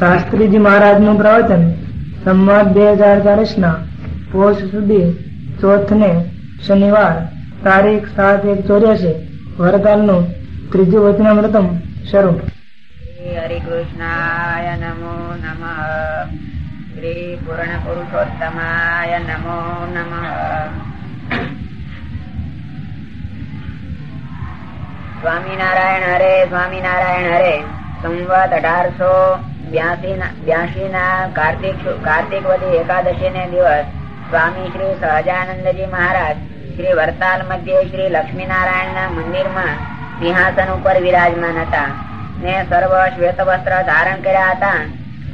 શાસ્ત્રીજી મહારાજનું પ્રવચન સંમત બે હજાર ચાલીસ ના પોષ સુધી ચોથ ને શનિવાર તારીખ સાત એક ચોર્યાસી વરકાલનું ત્રીજું વચનામૃતમ શરૂ. હરિકૃષ્ણાય નમો નમ. શ્રી પૂર્ણ પુરુષોત્તમાય નમો નમ. સ્વામિનારાયણ હરે સ્વામિનારાયણ હરે. સંવત અઢારસો બ્યાસી ના કાર્તિક કાર્તિક વધી એકાદશી ને દિવસ સ્વામી શ્રી સહજાનંદજી મહારાજ શ્રી વરતાલ મધ્ય શ્રી લક્ષ્મીનારાયણ ના મંદિરમાં સિંહાસન ઉપર વિરાજમાન હતા. ને સર્વ શ્વેત વસ્ત્ર ધારણ કર્યા હતા.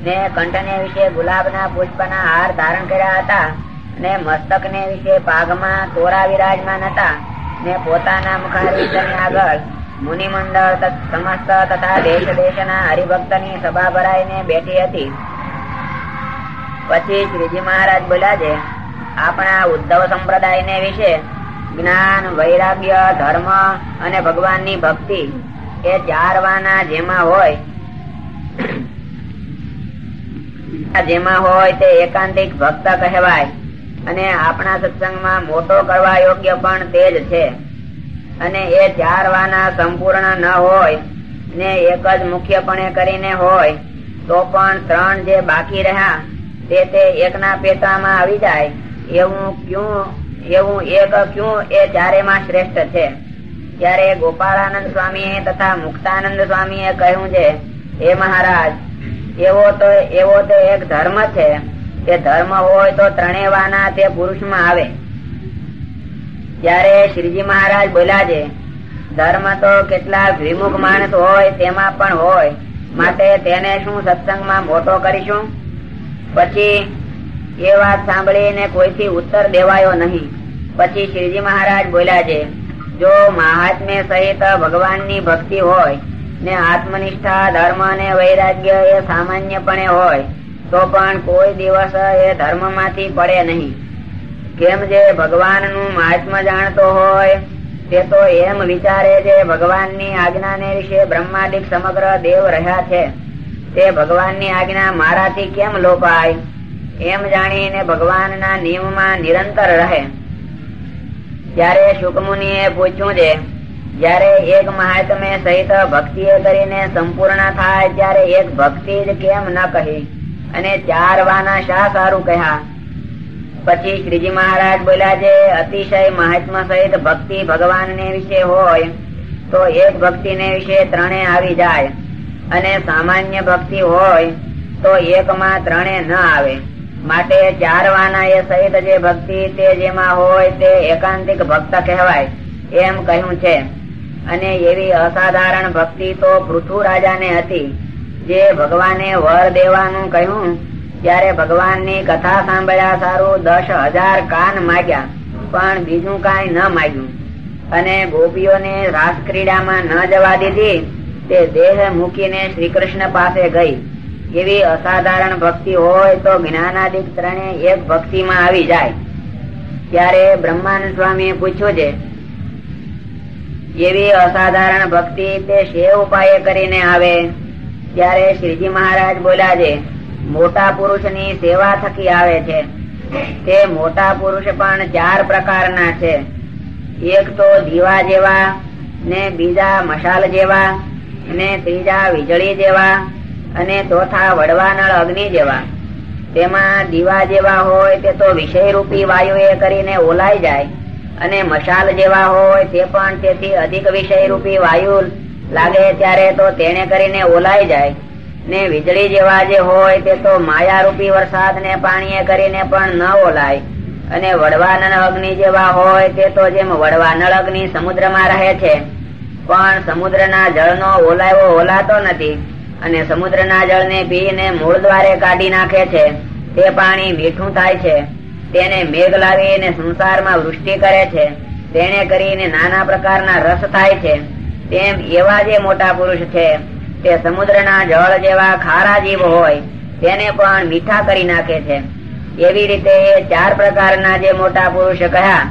ને કંઠ ને વિશે ગુલાબ ના પુષ્પ ના હાર ધારણ કર્યા હતા. ને મસ્તક ને વિશે પાઘમાં તોરા વિરાજમાન હતા. ને પોતાના મુખારી આગળ મુનિ સમસ્ત તથા દેશ દેશના હરિભક્તની સભા ભરાઈને બેઠી હતી. પછી શ્રીજી મહારાજ બોલ્યા છે, આપણા ઉદ્ધવ સંપ્રદાયને વિશે જ્ઞાન, વૈરાગ્ય, ધર્મ અને ભગવાનની ભક્તિ એ ચાર વાના જેમાં હોય જેમાં હોય તે એકાંતિક ભક્ત કહેવાય અને આપણા સત્સંગમાં મોટો કરવા યોગ્ય પણ તે જ છે. અને એ ચાર વાના સંપૂર્ણ ન હોય, ને એક જ મુખ્યપણે કરીને હોય, તો પણ ત્રણ જે બાકી રહ્યા, તે તે એકના પેટામાં આવી જાય. એવું ક્યું, એવું એક ક્યું એ ચારેમાં શ્રેષ્ઠ છે. ત્યારે ગોપાળાનંદ સ્વામી તથા મુક્તાનંદ સ્વામી એ કહ્યું છે, હે મહારાજ, એવો તો એવો તો એક ધર્મ છે. તે ધર્મ હોય તો ત્રણેય વાના તે પુરુષમાં આવે. ત્યારે શ્રીજી મહારાજ બોલ્યા છે, ધર્મ તો કેટલા વિમુખ માણસ હોય તેમાં પણ હોય, માટે તેને શું સત્સંગમાં મોટો કરીશું? પછી એ વાત સાંભળીને કોઈથી ઉત્તર દેવાયો નહીં. પછી શ્રીજી મહારાજ બોલ્યા છે, જો મહાત્મ્ય સહિત ભગવાનની ભક્તિ હોય, ને આત્મનિષ્ઠા, ધર્મ ને વૈરાગ્ય એ સામાન્યપણે હોય, તો પણ કોઈ દિવસ એ ધર્મમાંથી પડે નહીં. કેમ જે ભગવાનનું મહાત્મા જાણતો હોય, તે તો એમ વિચારે છે ભગવાનની આજ્ઞા ને વિશે બ્રહ્માદિક સમગ્ર દેવ રહ્યા છે. તે ભગવાનની આજ્ઞા મારાથી કેમ લોપાય? એમ જાણીને ભગવાન ના નિયમમાં નિરંતર રહે. ત્યારે શુકમુનિ એ પૂછ્યું છે, જયારે એક મહાત્મે સહિત ભક્તિ કરીને સંપૂર્ણ થાય, ત્યારે એક ભક્તિ જ કેમ ન કહી? અને ચાર વાના શા સારું કહ્યા? પછી શ્રીજી મહારાજ બોલ્યા છે, અતિશય મહાત્મા સહિત ભક્તિ ભગવાન ને વિશે હોય તો એક ભક્તિ ને વિશે ત્રણે આવી જાય. અને સામાન્ય ભક્તિ હોય તો એક માં ત્રણે ન આવે. માટે ચાર વાના એ સહિત જે ભક્તિ તે જેમાં હોય તે એકાંતિક ભક્ત કહેવાય એમ કહ્યું છે. અને એવી અસાધારણ ભક્તિ તો પૃથુ રાજાને હતી, જે ભગવાને વર દેવાનું કહ્યું ત્યારે ભગવાનની કથા સાંભળ્યા સારું દસ હજાર કાન માગ્યા, પણ બીજું કઈ ન માગ્યું. અને ગોપીઓને રાસ ક્રીડામાં ન જવા દીધી, તે દેહ મૂકીને શ્રી કૃષ્ણ પાસે ગઈ. એવી અસાધારણ ભક્તિ હોય તો જ્ઞાનાદિક ત્રણે એક ભક્તિ માં આવી જાય. ત્યારે બ્રહ્માનંદ સ્વામી પૂછ્યું છે, એવી અસાધારણ ભક્તિ તે શેવ ઉપાય કરીને આવે? ત્યારે શ્રીજી મહારાજ બોલ્યા છે મોટા પુરુષની સેવા થકી આવે છે. તે મોટા પુરુષ પણ ચાર પ્રકારના છે. એક તો દીવા જેવા, ને બીજા મશાલ જેવા, ને ત્રીજા વીજળી જેવા, અને ચોથા વડવાનળ અગ્નિ જેવા. તેમાં દીવા જેવા હોય તે તો વિષય રૂપી વાયુ એ કરીને ઓલાઈ જાય, અને મશાલ જેવા હોય તે પણ તેથી અધિક વિષય રૂપી વાયુ લાગે ત્યારે તો તેને કરીને ઓલાઈ જાય. ને વીજળી જેવા જે હોય તે તો માયા રૂપી વરસાદ ને પાણી કરીને પણ ન ઓલાય. અને વડવાનળ અગ્નિ જેવા હોય તે તો જેમ વડવાનળ અગ્નિ સમુદ્રમાં રહે છે. પણ સમુદ્રના જળનો ઓલાયો ઓલાતો નથી. અને સમુદ્રના જળને પીને મૂળ દ્વારે કાઢી નાખે છે. તે પાણી મીઠું થાય છે. તેને મેઘ લાવીને સંસારમાં વૃષ્ટિ કરે છે. તેને કરીને નાના પ્રકારના રસ થાય છે. તેમ એવા જે મોટા પુરુષ છે તે સમુદ્રના જળ જેવા ખારા જીવ હોય, તેને પણ મીઠા કરી નાખે છે. એવી રીતે ચાર પ્રકારના જે મોટા પુરુષ કહ્યા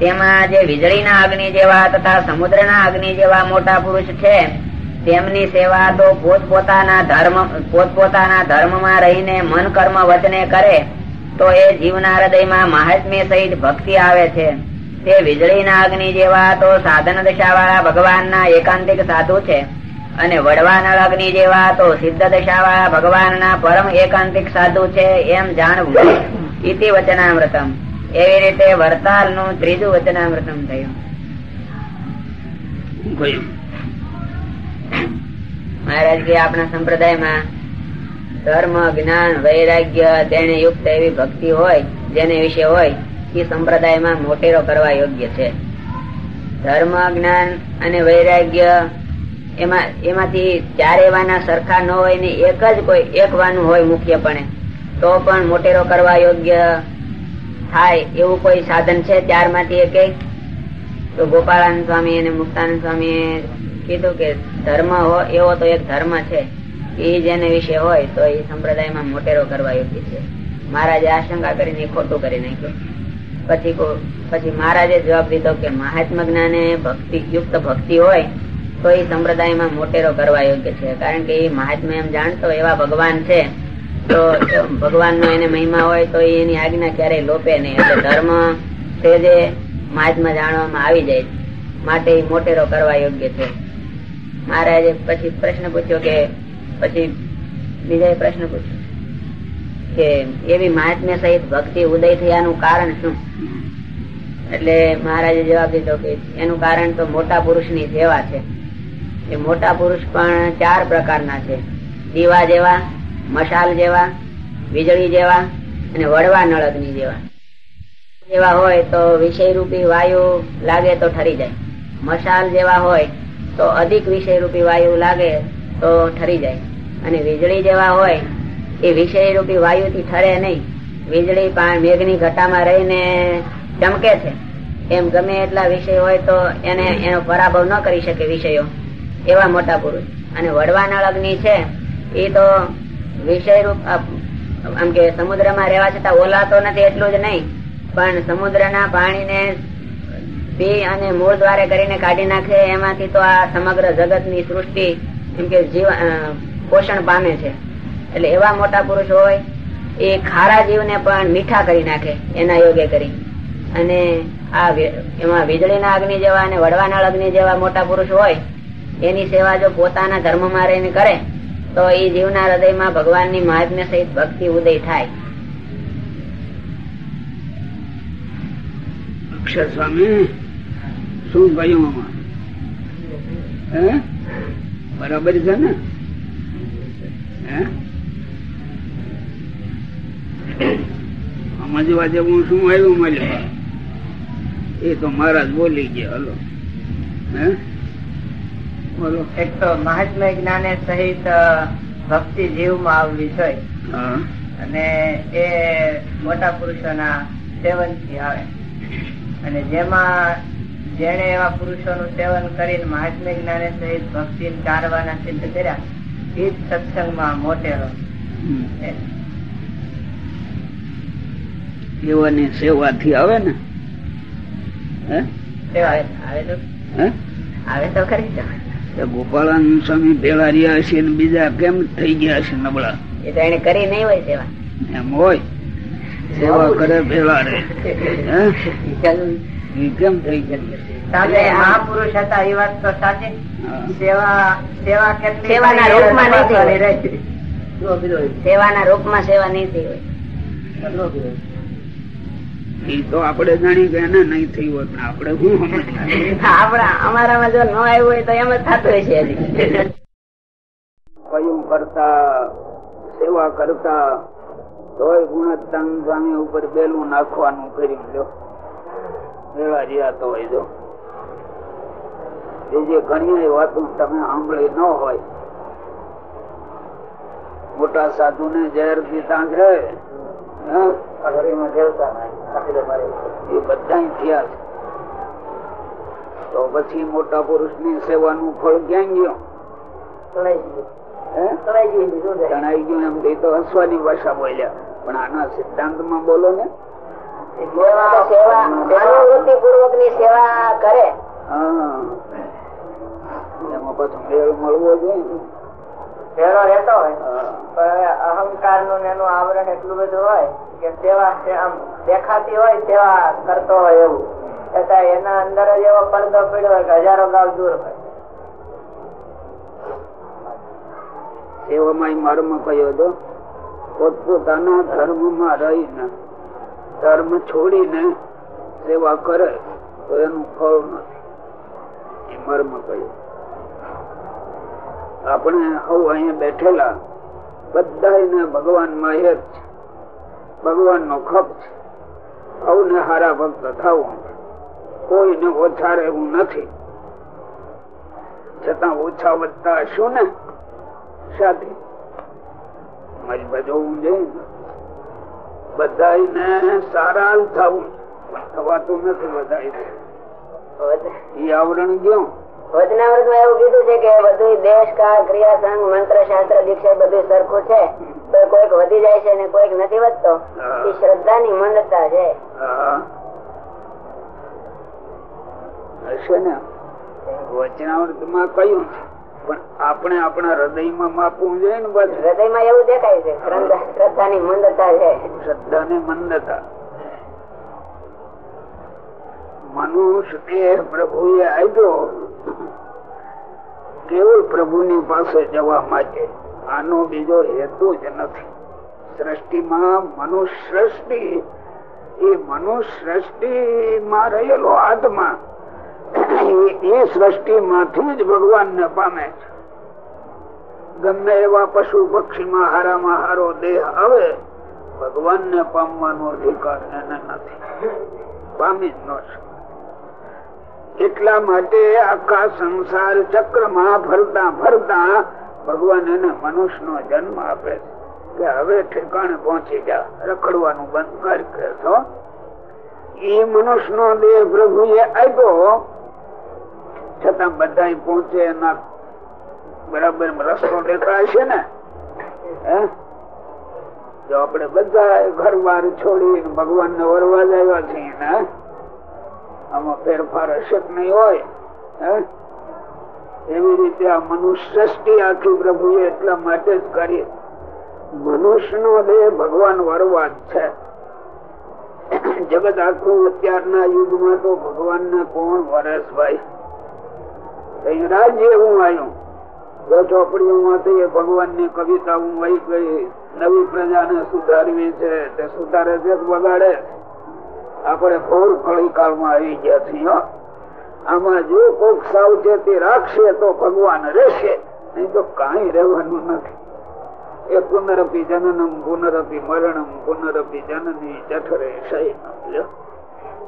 તેમાં જે વીજળીના અગ્નિ જેવા તથા સમુદ્રના અગ્નિ જેવા મોટા પુરુષ છે, તેમની સેવા તો પોતપોતાના ધર્મ, પોતપોતાના ધર્મમાં રહીને મન કર્મ વચને કરે, તો એ જીવના હૃદયમાં મહાત્મ્ય સહિત ભક્તિ આવે છે. તે વીજળીના અગ્નિ જેવા તો સાધન દશા વાળા ભગવાનના એકાંતિક સાધુ છે. અને વડવાના અગ્નિ જેવા તો સિદ્ધ દશા વાળા ભગવાનના પરમ એકાંતિક સાધુ છે એમ જાણવું ઇતિ વચનામૃતમ. એવી રીતે વરતાલનું ત્રીજું વચનામૃતમ થયું. મહારાજ કે આપણા સંપ્રદાયમાં ધર્મ જ્ઞાન વૈરાગ્ય તેને યુક્ત એવી ભક્તિ હોય જેને વિશે હોય એ સંપ્રદાયમાં મોટેરો કરવા યોગ્ય છે. ધર્મ જ્ઞાન અને વૈરાગ્ય એમાં, એમાંથી ચારે વાના સરખા ન હોય ને એક જ કોઈ એક વાનું હોય મુખ્યપણે, તો પણ મોટેરો કરવા યોગ્ય થાય એવું કોઈ સાધન છે? ચારમાંથી એક? તો ગોપાળાનંદ સ્વામી અને મુક્તાનંદ સ્વામી કીધું કે ધર્મ એવો તો એક ધર્મ છે. એ જેને વિશે હોય, તો એ સંપ્રદાયમાં મોટેરો કરવા યોગ્ય છે. મહારાજે આશંકા કરીને ખોટું કરી નાખ્યું. પછી પછી મહારાજે જવાબ દીધો કે મહાત્મા જ્ઞાને ભક્તિ, યુક્ત ભક્તિ હોય તો એ સંપ્રદાયમાં મોટેરો કરવા યોગ્ય છે. કારણ કે એ મહાત્મા એમ જાણતો એવા ભગવાન છે, તો ભગવાન નો એને મહિમા હોય તો એની આજ્ઞા ક્યારેય લોપે નહીં. એટલે ધર્મ તે જે મહાત્મા જાણવામાં આવી જાય માટે મોટેરો કરવા યોગ્ય છે. મહારાજે પછી પ્રશ્ન પૂછ્યો કે, પછી બીજા પ્રશ્ન પૂછ્યો કે એવી મહાત્મ્ય સહિત ભક્તિ ઉદય થયાનું કારણ શું? એટલે મહારાજે જવાબ દીધો કે એનું કારણ તો મોટા પુરુષની સેવા છે. એ મોટા પુરુષ પણ ચાર પ્રકારના છે. દીવા જેવા, મશાલ જેવા, વીજળી જેવા અને વડવા નળદની જેવા. જેવા હોય તો વિષય રૂપી વાયુ લાગે તો ઠરી જાય. મશાલ જેવા હોય તો અધિક વિષય રૂપી વાયુ લાગે તો ઠરી જાય. અને વીજળી જેવા હોય એ વિષય રૂપી વાયુ થી ઠરે નહીં. વીજળી પણ મેઘની ઘટામાં રહીને ચમકે છે. એમ ગમે એટલા વિષય હોય તો એને એનો પરાભવ ન કરી શકે વિષયો. એવા મોટા પુરુષ. અને વડવાનળ અગ્નિ છે એ તો વિષય રૂપ આમ કે સમુદ્રમાં રહેવા છતાં ઓલાતો નથી, એટલું જ નહીં. પણ સમુદ્રના પાણીને પી અને મૂળ દ્વારે કરીને કાઢી નાખે, એમાંથી તો આ સમગ્ર જગતની સૃષ્ટિ, એમ કે જીવ પોષણ પામે છે. એટલે એવા મોટા પુરુષ હોય, એ ખારા જીવને પણ મીઠા કરી નાખે, એના યોગે કરી. અને આ એમાં વીજળીના અગ્નિ જેવા અને વડવાના અગ્નિ જેવા મોટા પુરુષ હોય એની સેવા જો પોતાના ધર્મમાં રહીને કરે, તો એ જીવના હૃદયમાં ભગવાનની મહાત્મ્ય સહિત ભક્તિ ઉદય થાય. અક્ષર સ્વામી, શું કહ્યું બરાબર છે ને? સમજવા જેવું શું આવ્યું મળ્યું? એ તો મહારાજ બોલી ગયા, હલો. હે? બોલો એક તો મહાત્મા જ્ઞાને સહિત ભક્તિ જીવમાં આવવી જોઈએ. અને એ મોટા પુરુષોના સેવનથી આવે. અને જેમાં જેને એવા પુરુષોનું સેવન કરીને મહાત્મા જ્ઞાને સહિત ભક્તિ ચારવાના સિદ્ધ કર્યા એ જ સત્સંગમાં મોટેલો. એવાની સેવાથી આવે ને? હે? સેવા આવે તો? હે? આવે તો ખરી જ. સ્વામી ભેળા રહ્યા હશે ને બીજા કેમ થઈ ગયા હશે નબળા? એ તો એને કરી નહીં હોય સેવા. એમ હોય? સેવા કરે ભેળા રે કેમ થઈ ગયા? હતા એ વાત તો સાચી. સેવા સેવા કેટલી સેવાના રૂપમાં હોય. સેવાના રૂપમાં સેવા નહીં થઈ હોય એ તો આપડે જાણી કે એને નહીં થયું હોત આપડે આપણે શું સમજતા અમારામાં જો ન આવ્યું હોય તો એમ જ થતું હશે સ્વયં કયું કરતા સેવા કરતા તોય ગુણોત્તમ સ્વામી ઉપર બેલું નાખવાનું કરી લો ભેળા રહ્યા તો હોય જો. એ જે ઘણી વાતો તમે સાંભળી ન હોય. મોટા સાધુ ને ઝેર પીતા છે હે? એ બધા થયા તો પછી મોટા પુરુષની સેવાનું ફળ ક્યાં ગયું? તણાઈ ગયું. એમ તે તો હસવાની ભાષા બોલ્યા. પણ આના સિદ્ધાંતમાં બોલો ને. સેવા પૂર્વકની સેવા કરે. હા. એમાં પાછું મેળ મળવો જોઈએ ફેરો રહેતો હોય. પણ અહંકારનું એનું આવરણ એટલું બધું હોય કે સેવા આમ દેખાતી હોય સેવા કરતો હોય એવું. છતાં એના અંદર જ એવો પડદો પડ્યો હોય કે હજારો ગાવ દૂર હોય. સેવામાં મર્મ કયો હતો? પોતપોતાના ધર્મમાં રહીને ધર્મ છોડીને સેવા કરે તો એનું ફળ નથી. એ મર્મ કયો? આપણે હવ અહીંયા બેઠેલા બધા ભગવાનમાં એક છે. ભગવાન નો ખપ છે. સૌને હારા ભક્ત થવું કોઈને ઓછા રહેવું નથી. છતાં ઓછા વધતા હશો ને સાથે. મારી હોવું જોઈએ ને. સારા થવું. થવાતું નથી બધા એ આવરણ ગયો. વચનામૃતમાં એવું કીધું છે કે બધું દેશ કાળ ક્રિયા સંઘ મંત્ર શાસ્ત્ર દીક્ષા બધું સરખું છે. તો કોઈક વધી જાય છે ને કોઈક નથી વધતો. એ શ્રદ્ધાની મંદતા છે. હશે ને? માં કહ્યું પણ આપણે આપણા હૃદયમાં માપવું જોઈએ ને બસ હૃદયમાં એવું દેખાય છે. શ્રદ્ધા- શ્રદ્ધાની મંદતા છે. શ્રદ્ધા ને મંદતા મનુષ્ય પ્રભુએ આપ્યો કેવળ પ્રભુની પાસે જવા માટે. આનો બીજો હેતુ જ નથી. સૃષ્ટિમાં મનુષ્ય એ મનુષ્ય રહેલો આત્મા, એ- સૃષ્ટિમાંથી જ ભગવાનને પામે છે. ગમે એવા પશુ પક્ષીમાં હારામાં હારો દેહ આવે, ભગવાનને પામવાનો અધિકાર એને નથી. પામી જ ન શકે. એટલા માટે આખા સંસાર ચક્રમાં ફરતા ફરતા ભગવાન એને મનુષ્યનો જન્મ આપે છે. કે હવે ઠેકાણે પહોંચી જા, રખડવાનું બંધ કર કે છો એ મનુષ્યનો દેહ પ્રભુએ આપ્યો. છતાં બધા પહોંચે એના બરાબર રસ્તો દેખાય છે ને? જો આપણે બધા ઘર બાર છોડી ભગવાન ને વરવા આવ્યા છીએ ને? આમાં ફેરફાર હશે જ હોય એવી રીતે આ મનુષ્ય સૃષ્ટિ આખી પ્રભુએ એટલા માટે જ કરી. મનુષ્ય નો દેહ ભગવાન વરવા છે. જગત આખું અત્યારના યુગમાં તો ભગવાન ને કોણ વરસ ભાઈ? રાજ્ય હું આવ્યું. જો ભગવાનની કવિતા હું વહી ગઈ. નવી પ્રજાને સુધારવી છે, તે સુધારે છે બગાડે આપણે ઘોર કળી કાળમાં આવી ગયા છીએ આમાં જો કોક સાવચેતી રાખશે તો ભગવાન રહેશે. નહીં તો કઈ રહેવાનું નથી. એ પુનરપી જનનમ, પુનરપી મરણમ, પુનરપી જનની જઠરે શયનમ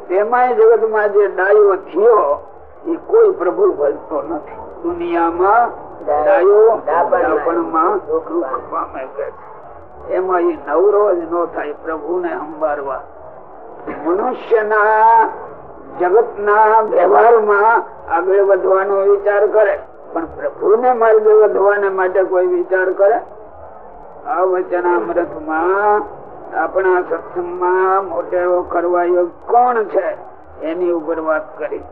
તેમાંય જગતમાં જે ડાયો થયો, એ કોઈ પ્રભુ ભજતો નથી. દુનિયામાં ડાયો ડાપણમાં દુઃખ પામે. એમાં એ નવરો જ ન થાય, પ્રભુને સંભાળવા. મનુષ્યના જગતના વ્યવહારમાં આગળ વધવાનો વિચાર કરે. પણ પ્રભુને માર્ગે વધવાને માટે કોઈ વિચાર કરે? આ વચનામૃતમાં આપણા સત્સંગમાં મોટેરો કરવા યોગ કોણ છે? એની ઉપર વાત કરી.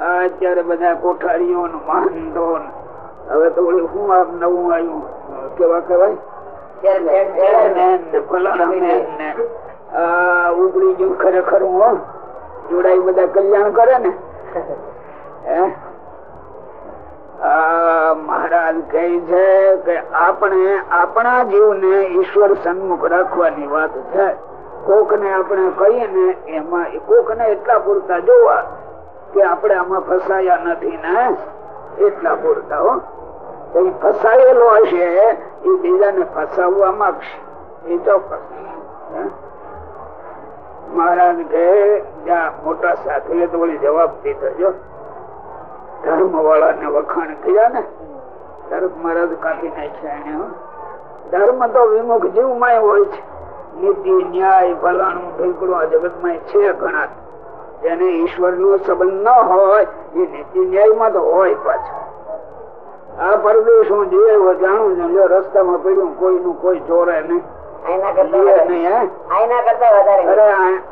આ અત્યારે બધા કોઠારીઓ ને મહંતો ને હવે તો શું આપ નવું આવ્યું? કેવા કહેવાય? ને ફલાણા ઉપડી જવું ખરેખર હું. જોડાઈ બધા કલ્યાણ કરે ને. મહારાજ કહે છે કે આપણે આપણા જીવને ઈશ્વર સન્મુખ રાખવાની વાત છે. કોક ને આપણે કહીએ ને એમાં કોક ને એટલા પૂરતા જોવા કે આપણે આમાં ફસાયા નથી ને. એટલા પૂરતા, હો. તો એ ફસાયેલો હશે એ બીજાને ફસાવવા માંગશે. એ ચોક્કસ? મહારાજ કે જ્યાં મોટા સાથે તો વળી જવાબ દીધો ધર્મ વાળા ને વખાણ કર્યા ને ધર્મ મહારાજ કાપી નાખ્યા એને ધર્મ તો વિમુખ જીવમાં હોય છે. નીતિ ન્યાય, ભલાણું ઢીકડું આ જગતમાં છે ઘણા. જેને ઈશ્વર નો સંબંધ ન હોય, એ નીતિ ન્યાયમાં તો હોય પાછો. આ પરદેશ હું જીવે જાણું છું, જો રસ્તામાં પડ્યું, કોઈનું કોઈ ચોરે નહીં.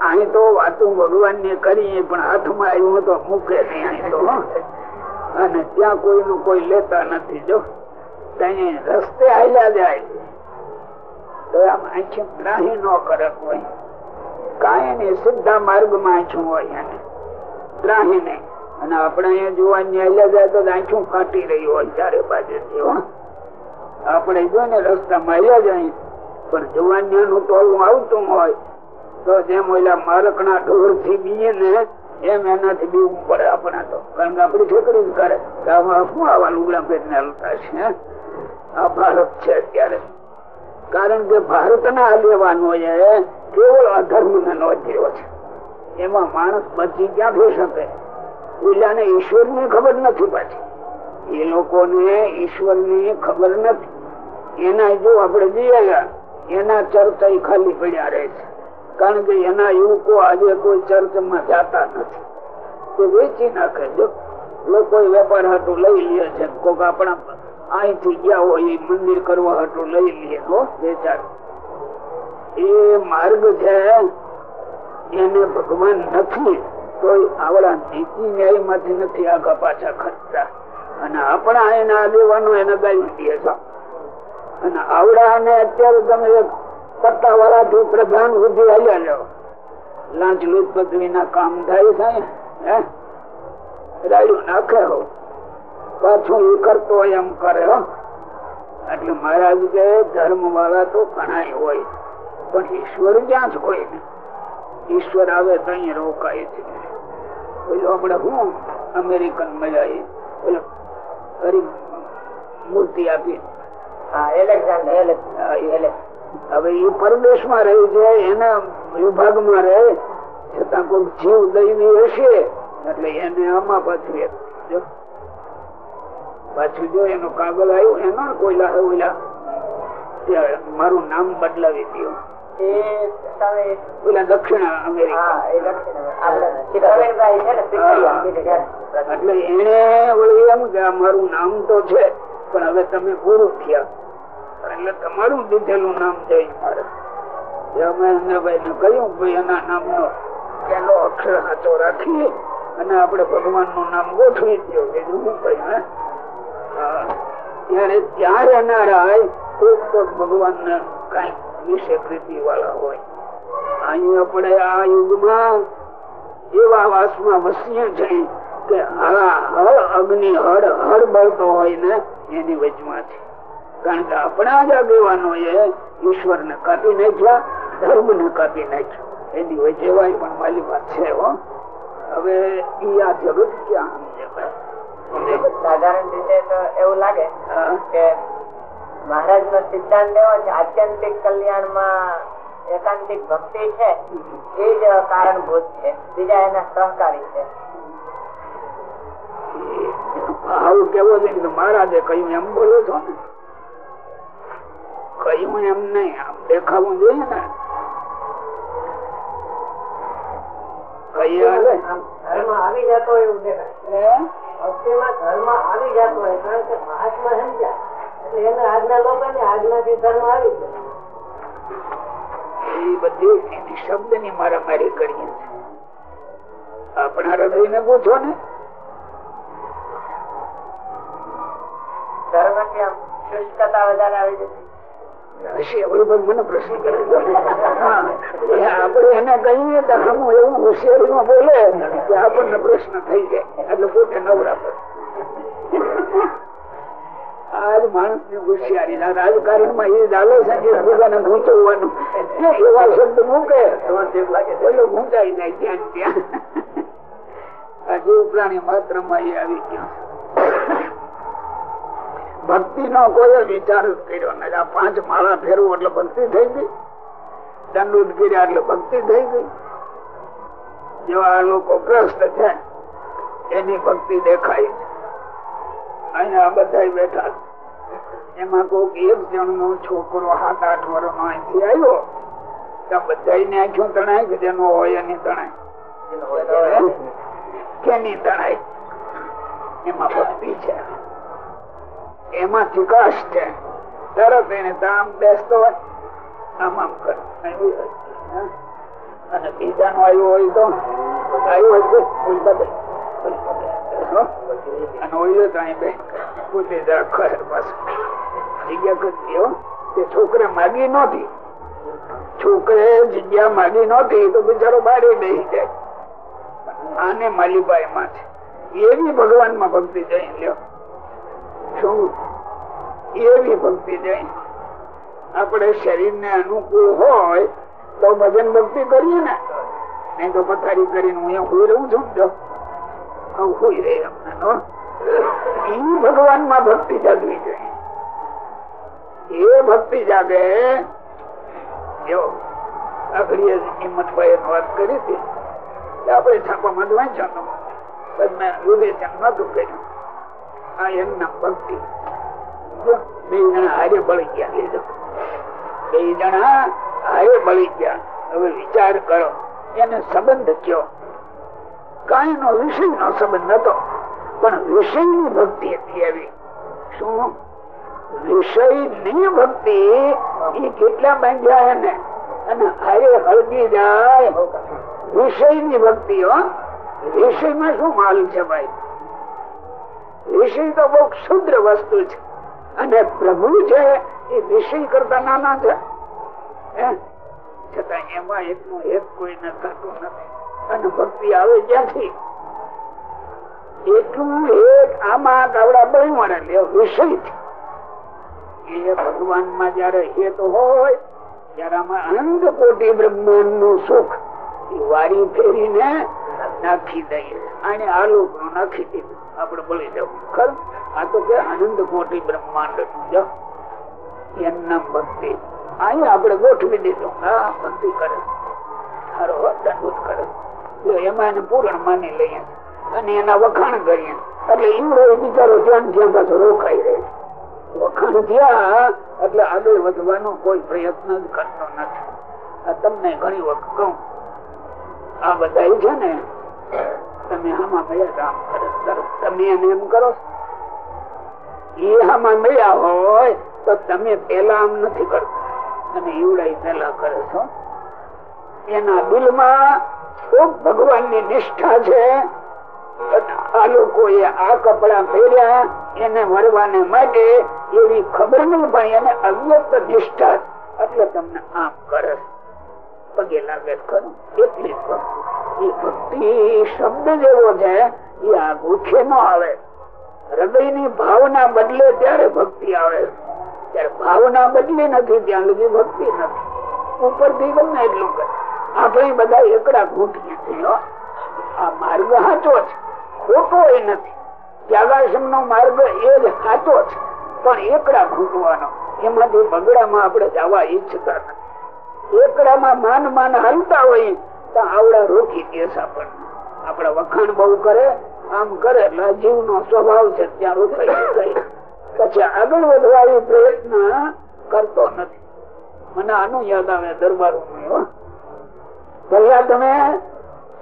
અહીં તો વાતું ભગવાન ને કરીએ પણ હાથમાં આવ્યું તો મૂકે નહીં અહીં તો અને ત્યાં કોઈનું કોઈ લેતા નથી જો. ત્યાં રસ્તે હાલ્યા જાય. તો આમ આંખી ત્રાહી ન કરે કોઈ. કાંઈ નહીં સીધા માર્ગમાં આંખું હોય એને. ત્રાહી નહીં. અને આપણે અહીંયા જોવાની હાલ્યા જાય તો આંખું કાઢી રહ્યું હોય ચારે બાજુથી હો. આપણે જો ને રસ્તામાં હાલ્યા જાય. પણ જવાનિયા નું ટોળું આવતું હોય, તો જેમ ઓલા મારકના ઢોરથી બીએ ને, એમ એનાથી બીવું પડે આપણે તો. કારણ કે આપડી ઠેકડી જ કરે. શું આવા લુગડા પહેરીને હલતા છે આ ભારત છે અત્યારે. કારણ કે ભારત ના લેવાનો છે કેવળ અધર્મ ને નોંધ્યો છે. એમાં માણસ બચી ક્યાં થઈ શકે? ઓલાને ઈશ્વરની ખબર નથી પાછી. એ લોકોને ઈશ્વરની ખબર નથી. એના જો આપણે જઈએ એના ચર્ચા ખાલી પડ્યા રહે છે. કારણ કે એના યુવકો આજે કોઈ ચર્ચમાં જતા નથી. તે વેચી નાખે જો. લોકો વેપાર હાટું લઈ લે છે. કોક આપણા અહીંથી ગયા હોય મંદિર કરવા હાટું લઈ લે, હો વેચાર એ માર્ગ છે, એને ભગવાન નથી તો આવડા નીતિ ન્યાયમાંથી નથી આગા પાછા ખર્ચતા અને આપણા એના આગેવાનો એને ગાઈ દે છો. અને આવડા ને અત્યારે તમે એક સત્તા વાળા થી પ્રધાન સુધી આવ્યા લો લાંચ લૂટ પદવી ના કામ થાય છે રાડ્યું નાખે હો. પાછું એ કરતો એમ કરે, હો. એટલે મહારાજ કે ધર્મ વાળા તો ઘણા હોય, પણ ઈશ્વર ક્યાં જ હોય ને? ઈશ્વર આવે તો અહીં રોકાય છે. પેલું આપડે હું અમેરિકન મળ્યા પેલો મૂર્તિ આપી. હવે એ પરદેશમાં રહી છે એના વિભાગમાં રહે છતાં કોઈ જીવ દૈવી હશે એટલે એને આમાં પાછું પાછું જો એનો કાગળ આવ્યો એનો કોઈલા ઓઈલા મારું નામ બદલાવી દો દક્ષિણ અમેરિકા. એટલે એને એમ કે મારું નામ તો છે પણ હવે તમે પૂરું થયા. એટલે તમારું દીધેલું નામ મારે મહેન્દ્રભાઈ ને કહ્યું એના નામ નો પેલો અક્ષર હાથો રાખીએ અને આપડે ભગવાનનું નામ ગોઠવી દો ત્યારે ત્યાં રહેનારા કોઈક કોઈક ભગવાન ને કઈ વિશે પ્રીતિ વાળા હોય. અહીં આપણે આ યુગમાં એવા વાસમાં વસીએ છીએ કે હળ અગ્નિ હળ હળ બળતો હોય ને એની વચમાં કારણ કે આપણા જ આગેવાનો એ ઈશ્વર ને કાપી નાખ્યા ધર્મ ને કાપી નાખ્યો. એની વચેવાય પણ મારી વાત છે હવે ઈ આ જગત ક્યાં સાધારણ રીતે તો એવું લાગે કે મહારાજ નો સિદ્ધાંત એવો છે આત્યંતિક કલ્યાણમાં એકાંતિક ભક્તિ છે એ જ કારણભૂત છે. બીજા એના સહકારી છે. આવું કેવો છે? કે મહારાજે કહ્યું એમ બોલો છો ને. કહ્યું એમ નહીં આમ દેખાવું જોઈએ ને. આવી જતો એવું દેખાય. ધર્મ આવી જતો હોય કારણ કે મહાત્મા સમજ્યા એટલે એના આજના લોકો ને આજ્ઞાથી ધર્મ આવી જાય એ બધી શબ્દની મારામારી કરીએ આપણા હૃદય ને પૂછો ને. ધર્મ આમ શુષ્કતા વધારે આવી જતી. એટલે આજ માણસની રાજકારણમાં એ ચાલે બધાને ગૂંચવવાનું શબ્દ મૂકે જાય, ત્યાં ત્યાં. જીવ પ્રાણી માત્રમાં એ આવી ગયો. ભક્તિ નો કોઈ વિચાર જ કર્યો નથી આ પાંચ માળા ફેરવું એટલે ભક્તિ થઈ ગઈ. દંડોત કર્યા એટલે ભક્તિ થઈ ગઈ. જેવા લોકો ગ્રસ્ત છે એની ભક્તિ દેખાય છે. અહીંયા બધા બેઠા એમાં કોઈક એક જણ નો છોકરો સાત આઠ વર્ષ નો અહીંથી આવ્યો. તો બધા ને આંખો તણાય કે જેનો હોય એની તણાય. કેની તણાય? એમાં ભક્તિ છે. એમાં ચુકાશ છે. તરત એને દામ બેસતો હોય. આમ આમ કરે. અને બીજા નો આવ્યો હોય તો આવ્યું હોય હો? અને ઓઈલો તો અહીં બે પોતે જરા ખરે પાછું જગ્યા કરી દો તે છોકરે માગી નહોતી. છોકરે જગ્યા માગી નહોતી, તો બિચારો બારે બેસી જાય આને માલીબાઈ માં છે. એવી ભગવાનમાં ભક્તિ જઈ લ્યો શું એવી ભક્તિ જઈ આપણે શરીર ને અનુકૂળ હોય તો ભજન ભક્તિ કરીએ ને. નહીં તો પથારી કરીને હું અહીંયા હોઈ રહું છું જો. હોઈ રહી અમને એ ભગવાનમાં ભક્તિ જાગવી જોઈએ. એ ભક્તિ જાગે. જો હિંમતભાઈ વાત કરી હતી. આપણે છાપામાં વાંચવાનું મેં વિવેચન નતું કર્યું. બે જણા હારે બળી ગયા. હવે વિચાર કરો, એને સંબંધ કયો? કઈ નો વિષય નો સંબંધ હતો પણ વિષયની ભક્તિ હતી એવી શું? વિષયની ભક્તિ એ કેટલા બાંધ્યા એને? અને હારે હળગી જાય. વિષયની ભક્તિ, હો. વિષયમાં શું માલ છે ભાઈ? વિષય તો બહુ ક્ષુદ્ર વસ્તુ છે. અને પ્રભુ છે એ ઋષિ કરતા નાના છે છતાં એમાં એકનું એક કોઈ થતું નથી. અને ભક્તિ આવે ક્યાંથી? એટલું એક આમાં કાવડા બહુ મળે વિષય એ ભગવાનમાં જયારે હેત હોય, ત્યારે આમાં અનંત કોટી બ્રહ્માંડનું સુખ વારી ફેરીને નાખી દઈએ. અને આ લોકો નાખી દીધું આપડે બોલી જવું ખરું? આ તો કે આનંદ કોટી બ્રહ્માંડનું એમના ભક્તિ. અહીં આપણે ગોઠવી દીધું. હા, ભક્તિ કરે. સારો દંડુત કરે. જો એમાં એને પૂરણ માની લઈએ. અને એના વખાણ કરીએ. એટલે ઈવડો બિચારો ધ્યાન ધ્યાન પાછો રોકાઈ રહે. વખાણ થયા એટલે આગળ વધવાનો કોઈ પ્રયત્ન જ કરતો નથી. તમને ઘણી વખત કહું. આ બતાવ્યું છે ને, તમે આમાં મળ્યા તમે એને એમ કરો એ આમાં મળ્યા હોય તો તમે પેલા આમ નથી કરતા. અને ઈવડાઈ પેલા કરે છો. એના દિલમાં ખૂબ ભગવાનની નિષ્ઠા છે. આ લોકોએ આ કપડા પહેર્યા, એને વરવાને માટે એવી ખબર નહીં પણ એને અવ્યક્ત નિષ્ઠા એટલે તમને આમ કરે. પગે લાગે ખરું. એટલી ભક્તિ. ભક્તિ શબ્દ જેવો છે, એ આ ગુઠે ન આવે. હૃદયની ભાવના બદલે ત્યારે ભક્તિ આવે. ત્યારે ભાવના બદલી નથી, ત્યાં લગી ભક્તિ નથી. ઉપરથી ગમે એટલું કરે. આપણે બધા એકડા ઘૂંટીએ છીએ આ માર્ગ સાચો છે. ખોટો એ નથી. ત્યાગાશ્રમ નો માર્ગ એ જ સાચો છે. પણ એકડા ઘૂંટવાનો એમાંથી બગડામાં આપણે જવા ઈચ્છતા નથી. એકડામાં માન માન હાલતા હોય તો આવડા રોકી દે આપણને. આપડા વખાણ બહુ કરે, આમ કરે, એટલે જીવ નો સ્વભાવ છે, ત્યાં રોકાઈ પછી આગળ વધવા પ્રયત્ન કરતો નથી. મને આનું યાદ આવે દરબાર પહેલા તમે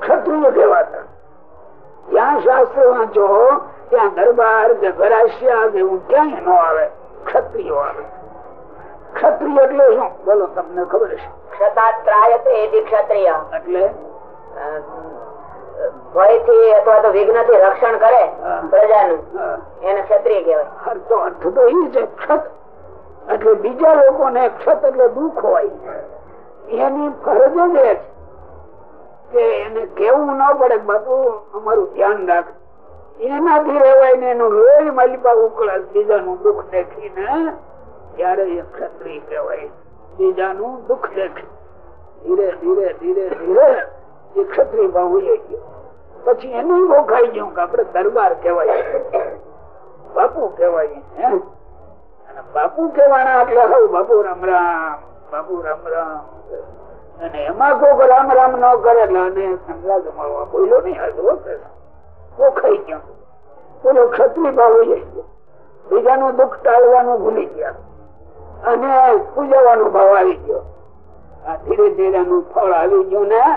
ક્ષત્રિય કહેવાતા. ત્યાં શાસ્ત્ર વાંચો, ત્યાં દરબાર કે ઘરાશિયા કે એવું ક્યાંય ન આવે, ક્ષત્રિયો આવે. ક્ષત્રિય એટલે શું? બોલો તમને ખબર છે. ક્ષતાત્રાય ક્ષત્રિય. એટલે? ભયથી અથવા તો વિઘ્નથી રક્ષણ કરે પ્રજાનું. એને ક્ષત્રિય કહેવાય. તો અર્થ તો એ છે ક્ષત. એટલે બીજા લોકોને ક્ષત એટલે દુઃખ હોય. એની ફરજ જ એ કે એને કેવું ના પડે બાપુ અમારું ધ્યાન રાખ એનાથી રેવાય ને એનું લોહી માલિપા ઉકળાશ બીજાનું દુઃખ દેખીને ત્યારે એ ક્ષત્રિય કહેવાય. બીજાનું દુઃખ દેખે. ધીરે ધીરે ધીરે ધીરે એ ક્ષત્રિય ભાવ ઉઈ ગયો. પછી એનું ગોખાઈ ગયું કે આપડે દરબાર કહેવાય. બાપુ કહેવાય બાપુ કહેવાના એટલે હવ બાપુ રામ રામ, બાપુ રામ રામ. અને એમાં કોક રામ રામ ન કરે અને સંગ્રાજ મળવા બોલ્યો નહીં હાલતો ગોખાઈ ગયો. બોલો ક્ષત્રિય ભાવ ઉઈ ગયો. બીજાનું દુઃખ ટાળવાનું ભૂલી ગયા. અને પૂજવાનો ભાવ આવી ગયો. આ ધીરે ધીરે નું ફળ આવી ગયું ને હે?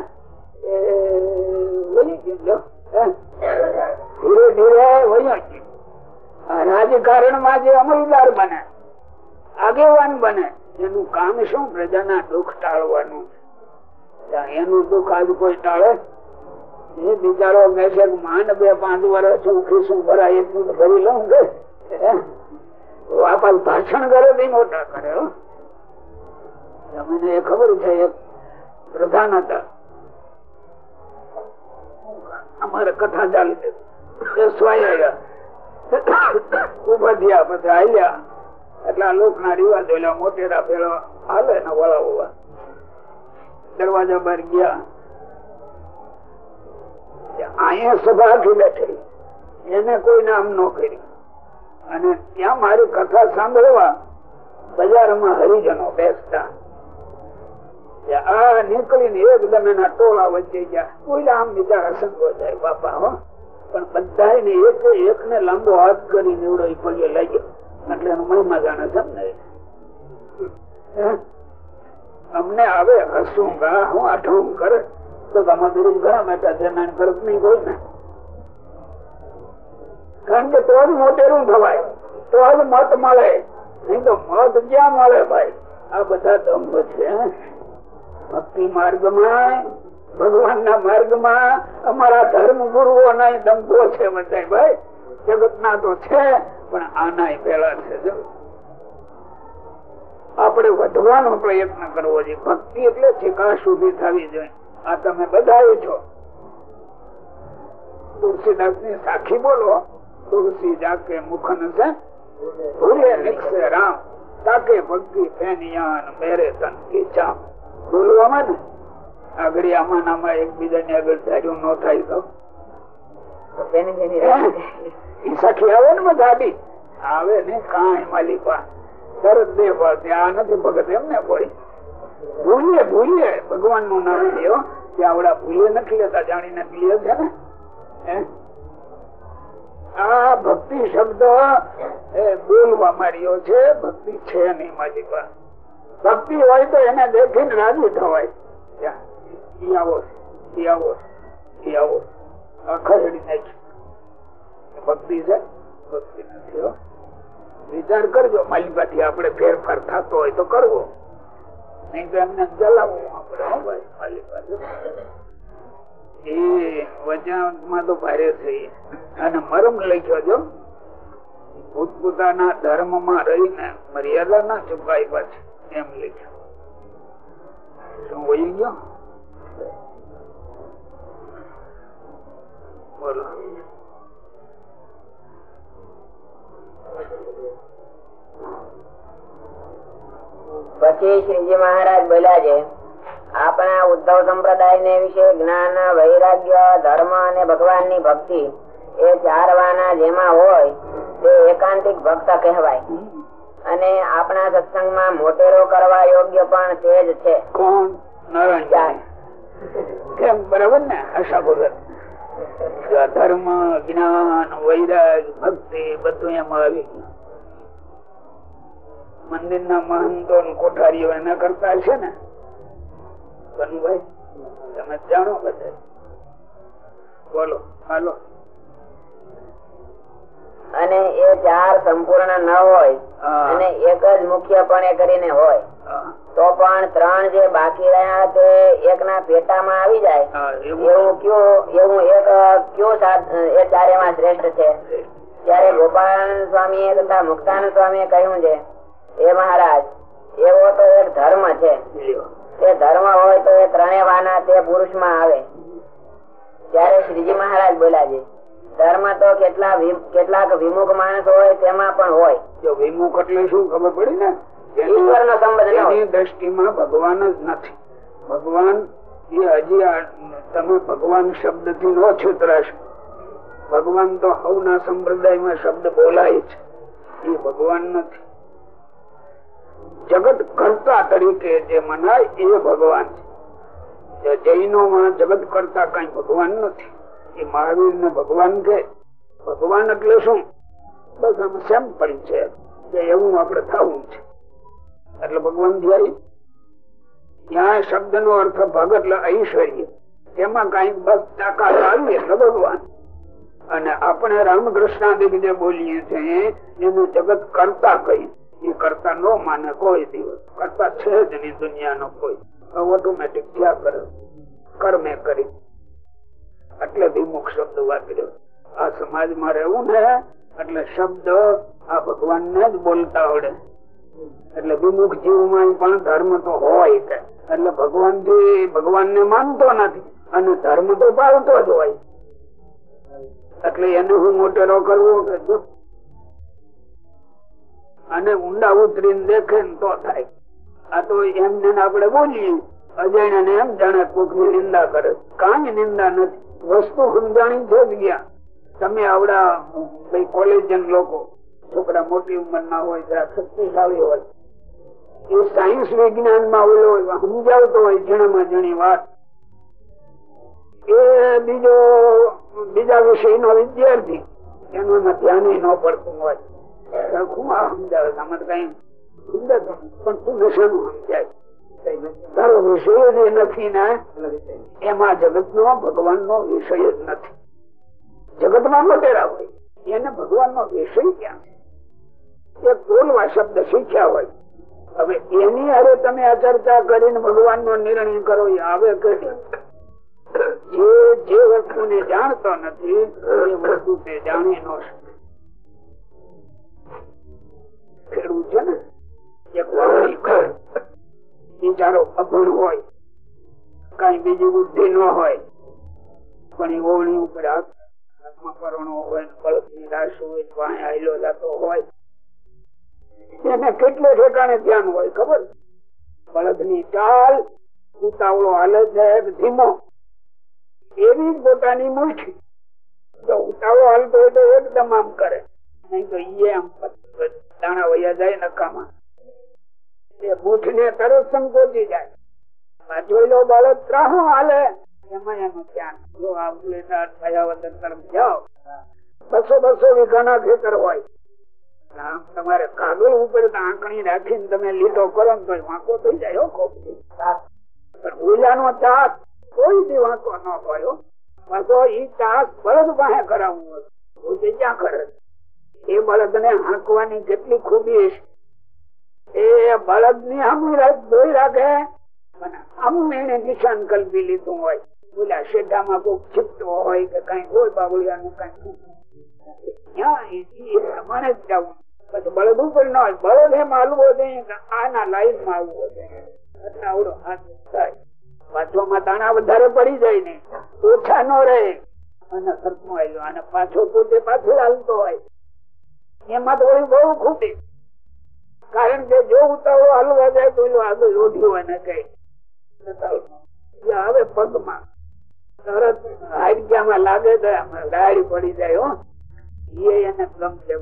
ધીરે ધીરે વહી ગયું. રાજકારણમાં જે અમલદાર બને, આગેવાન બને, એનું કામ શું? પ્રજાના દુઃખ ટાળવાનું. એનું દુઃખ આજ કોઈ ટાળે? એ બિચારો મેં છે માંડ બે પાંચ વર્ષ છું ખીસું ભરાય એટલું ભરી લઉં કે? વાપસ ભાષણ કરે બી મોટા કરે મને એ ખબર છે, એક પ્રધાન હતા. અમારે કથા ચાલી ઊભા પછી હાલ્યા. એટલે લોક ના રિવાજ એલા મોટેરા પેલો હાલે ને વળાવવા દરવાજા બહાર ગયા. અહીંયા સભા આખી બેઠી. એને કોઈ નામ ન કર્યું. અને ત્યાં મારી કથા સાંભળવા બજારમાં હરિજનો બેસતા. આ નીકળીને એકદમ એના ગયા. કોઈ આમ બીજા સંગો જાય, બાપા પણ બધા એક એક ને લાંબો હાથ કરી નીવડો પગે લાગ્યો. એટલે એનું મહિમા જાણે છે અમને આવે હસું ગા હું આઠું કરે. તો તમે બીજું ઘણા બેઠા જેના કરત નહીં કોઈ ને. કારણ કે તો જ મોટેરું થવાય. તો જ મત મળે. નહીં તો મત ક્યાં મળે ભાઈ? આ બધા દંભ છે ભક્તિ માર્ગ ભગવાન ના માર્ગમાં અમારા ધર્મ ગુરુઓ ના દંભો છે ભાઈ. જગત ના તો છે, પણ આના પેલા છે આપણે વધવાનો પ્રયત્ન કરવો જોઈએ. ભક્તિ એટલે ચિકાશ સુધી થવી જોઈએ. આ તમે બધા છો. તુલસીદાસની સાખી બોલો. તુલસી જાકે મુખન છે? ભૂલે નિકસે રામ તાકે ભક્તિ ફેનિયાન મેરે તન કી ચામ. બોલવામાં ને? આગળ આમાં નામાં એકબીજાની આગળ ધાર્યું ન થાય તો? સખી આવે ને બધા આવે ને કાંઈ માલિકા તરત દે પાસે આ નથી ભગત એમને કોઈ ભૂલીએ ભૂલીએ. ભગવાનનું નામ લ્યો. ત્યાં આવડા ભૂલીએ નથી લેતા જાણીને લે છે ને? આ ભક્તિ શબ્દ બોલવા માંડ્યો છે. ભક્તિ છે નહીં મારી પાસે ભક્તિ હોય તો એને દેખીને રાજી થવાય. ખસેડી નાખી. ભક્તિ છે? ભક્તિ નથી વિચાર કરજો માલિકાથી આપણે ફેરફાર થતો હોય તો કરવો. નહીં તો એમને ચલાવવું આપણે માલિકા એ વચનમાં તો ભારે થઈ અને મરમ લખ્યો છો. પોતપોતાના ધર્મમાં રહીને મર્યાદા ના બોલો પછી શ્રીજી મહારાજ બોલ્યા છે ઉદ્ધવ સંપ્રદાય ને વિશે જ્ઞાન વૈરાગ્ય ધર્મ અને ભગવાનની ભક્તિ એ ચારવાના જેમાં હોય તે એકાંતિક ભક્ત કહેવાય. અને આપણા સત્સંગમાં મોટેરો કરવા યોગ્ય પણ તે જ છે. કેમ? બરાબર ને? આશા ભગત. ધર્મ જ્ઞાન વૈરાગ ભક્તિ બધું એમાં આવી ગયું. મંદિર ના મહંતો કોઠારીઓ એના કરતા છે ને? બનુભાઈ તમે જાણો બધા. બોલો હાલો. અને એ ચાર સંપૂર્ણ ન હોય અને એક જ મુખ્યપણે કરીને હોય તો પણ ત્રણ જે બાકી રહ્યા તે એક ના પેટામાં આવી જાય. એવું કયું એવું એક કયું એ ચારે માં શ્રેષ્ઠ છે. ત્યારે ગોપાલ સ્વામી તથા મુક્તાન સ્વામી કહ્યું છે એ મહારાજ એવો તો એક ધર્મ છે. તે ધર્મ હોય તો એ ત્રણે વાના તે પુરુષમાં આવે. ત્યારે શ્રીજી મહારાજ બોલ્યા છે ધર્મ તો કેટલા કેટલાક વિમુખ માણસ હોય તેમાં પણ હોય. જો વિમુખ એટલે શું ખબર પડી ને? ઈશ્વર નો સંબંધ એની દ્રષ્ટિમાં ભગવાન જ નથી. ભગવાન એ હજી તમે ભગવાન શબ્દથી નો છૂતરાશો. ભગવાન તો હવના સંપ્રદાયમાં શબ્દ બોલાય છે એ ભગવાન નથી. જગત કરતા તરીકે જે મનાય એ ભગવાન છે. જૈનો માં જગત કરતા કઈ ભગવાન નથી. એ મહાવીર ને ભગવાન કે ભગવાન એટલે શું? બસ આમ સેમ્પલ છે. એવું આપડે થવું છે. એટલે ભગવાન ધ્યાય. ત્યાં શબ્દ નો અર્થ ભગ એટલે ઐશ્વર્ય. એમાં કઈ બસ તાકાત આવી એટલે ભગવાન. અને આપણે રામકૃષ્ણાદિક જે બોલીએ છીએ, એનું જગત કરતા કઈ એ કરતા નો માને કોઈ દિવસ. કરતા છે જ નહીં દુનિયાનો કોઈ. ઓટોમેટિક ક્યાં કરે. કર્મે કરી. એટલે વિમુખ શબ્દ વાપર્યો. આ સમાજમાં રહેવું ને, એટલે શબ્દ આ ભગવાન ને જ બોલતા આવડે. એટલે વિમુખ જીવમાં પણ ધર્મ તો હોય કે. એટલે ભગવાન જે ભગવાન ને માનતો નથી. અને ધર્મ તો પાળતો જ હોય. એટલે એને હું મોટેરો કરવો કે અને ઊંડા ઉતરીને દેખે ને તો થાય. આ તો એમને આપણે બોલીએ. અજાણ્યા ને એમ જાણે કોકની નિંદા કરે. કાંઈ નિંદા નથી. વસ્તુ સમજાણી છે તમે આવડા, ભાઈ, કોલેજન લોકો, છોકરા મોટી ઉંમર ના હોય જરા શક્તિશાળી હોય. એ સાયન્સ વિજ્ઞાનમાં ઓલો સમજાવતો હોય જણામાં જણી વાત. એ બીજો, બીજા વિષય નો વિદ્યાર્થી, એનું ધ્યાન ન પડતું હોય. જગતમાં મટેરા હોય. એને ભગવાન નો વિષય ક્યાં છે? એ બોલવા શબ્દ શીખ્યા હોય. હવે એની હારે તમે આ ચર્ચા કરીને ભગવાન નો નિર્ણય કરો, એ આવે કે જે જે વસ્તુ ને જાણતો નથી, એ વસ્તુ તે જાણી ન શકે ખેડૂત છે ને, એક વાવણી અભણ હોય, કઈ બીજી બુદ્ધિ ન હોય. પણ એ ઓવણી ઉપર એને કેટલે ઠેકાણે ધ્યાન હોય ખબર? બળદ ચાલ ઉતાવળો હાલે છે ધીમો. એવી જ પોતાની મૂઠી જો ઉતાવળો હાલતો હોય તો એકદમ આમ કરે. નહીં તો ઈ આમ દાણા વૈયા જાય નકામાં. એ બુથ ને તરત સંકોચી જાય. જોયેલો બાળક, ત્રાહું બસો બસો વીઘાના ખેતર હોય. તમારે કાગળ ઉપર આંકણી રાખીને તમે લીટો કરો ને તો વાંકો થઈ જાય પણ ઓલા નો ચાસ કોઈ બી વાંકો ન હોય પાછો ઈ ચાસ બળદ પાસે કરાવવું હોય. ક્યાં કરે? એ બળદ ને હાંકવાની કેટલી ખૂબી એ બળદની આમ ધોઈ રાખે. આમ એને નિશાન કલ્પી લીધું હોય, ઓલા શેઢામાં કોઈ ચીપતો હોય કે કઈ હોય બાબુડિયાનું કઈ. પ્રમાણે જ જવું. બળદ ઉપર ન હોય, બળદ એમ હાલવો જોઈએ આના લાઈનમાં આવવો જોઈએ થાય. પાછોમાં તાણા વધારે પડી જાય ને, ઓછા ન રહે. અને સરખું આવ્યો અને પાછો પોતે પાછો હાલતો હોય. એમાં તો બહુ ખૂટી. કારણ કે જો ઉતાવળો હાલવા જાય તો આગળ લોઢી હોય ને કઈ હવે પગમાં. તરત હાડક્યામાં લાગે તો ગાડી પડી જાય, હો. એને ગમશે.